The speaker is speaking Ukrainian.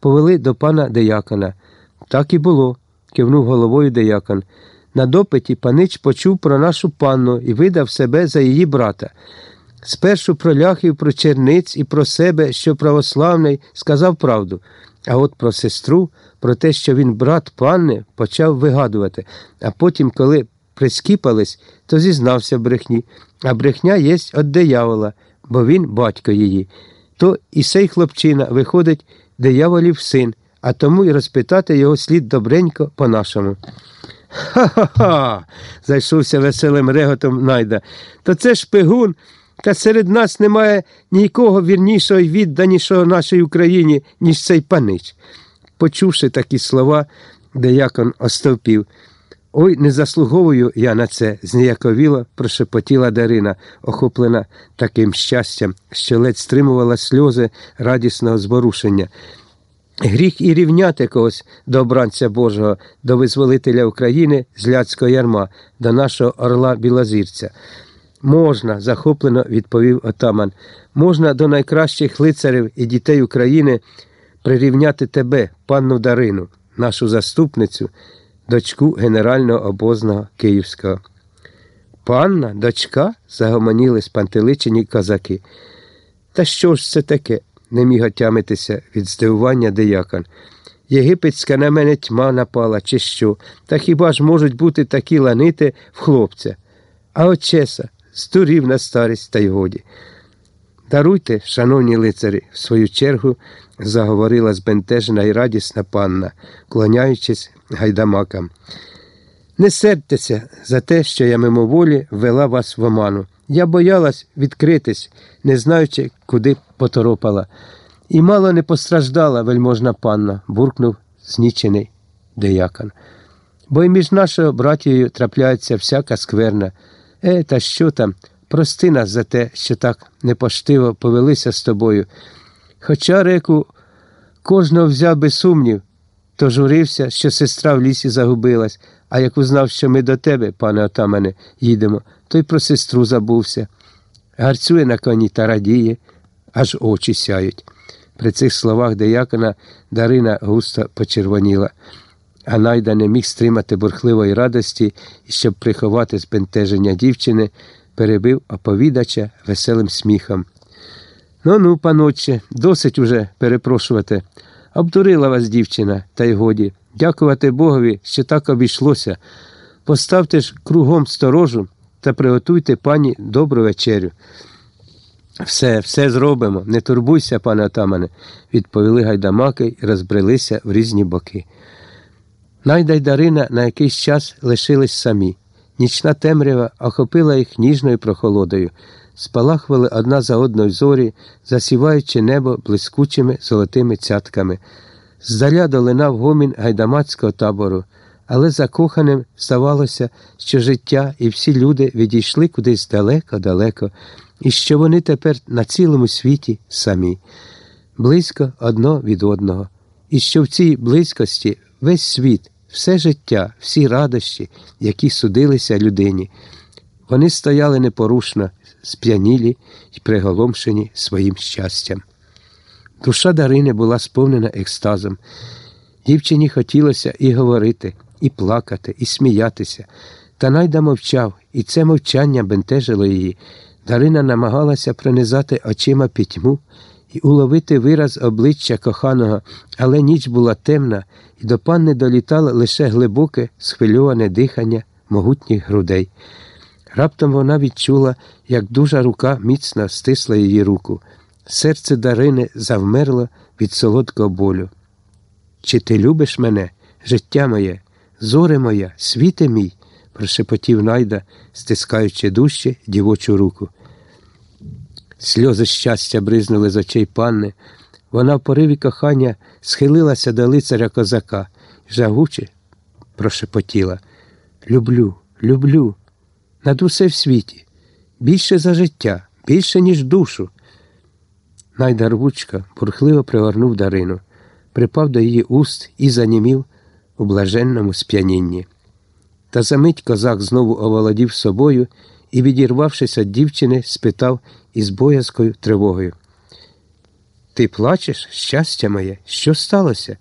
повели до пана деякона. Так і було, кивнув головою деякон. На допиті панич почув про нашу панну і видав себе за її брата. Спершу про ляхів, про черниць і про себе, що православний, сказав правду. А от про сестру, про те, що він брат панни, почав вигадувати, а потім, коли прискіпались, то зізнався брехні. А брехня єсть від диявола, бо він батько її. То і сей хлопчина виходить дияволів син, а тому й розпитати його слід добренько по-нашому. Ха-ха-ха. зайшовся веселим реготом найда. То це шпигун, та серед нас немає нікого вірнішого й відданішого нашій Україні, ніж цей панич. Почувши такі слова, деякон остовпів. Ой, не заслуговую я на це, зніяковіло прошепотіла Дарина, охоплена таким щастям, що ледь стримувала сльози радісного зворушення. Гріх і рівняти когось до обранця Божого, до визволителя України з ляцького ярма, до нашого орла Білозірця. Можна, захоплено відповів отаман, можна до найкращих лицарів і дітей України прирівняти тебе, панну Дарину, нашу заступницю, дочку генерального обозного Київського. Панна, дочка? загомоніли спантеличені козаки. Та що ж це таке? не міг отямитися від здивування деякон. Єгипетська на мене тьма напала, чи що, та хіба ж можуть бути такі ланити в хлопця? А от чеса, здурів на старість та й годі. Даруйте, шановні лицарі, в свою чергу заговорила збентежена і радісна панна, клоняючись гайдамакам. Не сердьтеся за те, що я мимоволі ввела вас в оману. Я боялась відкритись, не знаючи, куди поторопала. І мало не постраждала вельможна панна, буркнув знічений деякон. Бо й між нашою братією трапляється всяка скверна. Е, та що там? Прости нас за те, що так непоштиво повелися з тобою. Хоча, реку, кожного взяв би сумнів, то журився, що сестра в лісі загубилась, а як узнав, що ми до тебе, пане отамане, їдемо, то й про сестру забувся. Гарцює на коні та радіє, аж очі сяють. При цих словах деякона Дарина густо почервоніла, а найда не міг стримати бурхливої радості і, щоб приховати збентеження дівчини, перебив оповідача веселим сміхом. Ну ну, панотче, досить уже перепрошувати. Обдурила вас дівчина, та й годі. Дякувати Богові, що так обійшлося. Поставте ж кругом сторожу та приготуйте пані добру вечерю. Все, все зробимо, не турбуйся, пане отамане, відповіли гайдамаки і розбрелися в різні боки. Найда й Дарина на якийсь час лишились самі. Нічна темрява охопила їх ніжною прохолодою, спалахували одна за одною зорі, засіваючи небо блискучими золотими цятками. Здаля долинав гомін гайдамацького табору, але закоханим здавалося, що життя і всі люди відійшли кудись далеко-далеко, і що вони тепер на цілому світі самі, близько одно від одного, і що в цій близькості весь світ, все життя, всі радощі, які судилися людині, вони стояли непорушно, сп'янілі й приголомшені своїм щастям. Душа Дарини була сповнена екстазом. Дівчині хотілося і говорити, і плакати, і сміятися. Та найда мовчав, і це мовчання бентежило її. Дарина намагалася пронизати очима пітьму і уловити вираз обличчя коханого, але ніч була темна, і до панни долітало лише глибоке, схвильоване дихання могутніх грудей. Раптом вона відчула, як дужа рука міцно стисла її руку. Серце Дарини завмерло від солодкого болю. Чи ти любиш мене, життя моє, зоре моя, світе мій? прошепотів найда, стискаючи дужче дівочу руку. Сльози щастя бризнули з очей панни. Вона в пориві кохання схилилася до лицаря козака, жагуче прошепотіла. Люблю, люблю, над усе в світі, більше за життя, більше, ніж душу. Найда рвучка бурхливо пригорнув Дарину, припав до її уст і занімів у блаженному сп'янінні. Та за мить козак знову оволодів собою і, відірвавшись від дівчини, спитав із боязкою тривогою. Ти плачеш, щастя моє, що сталося?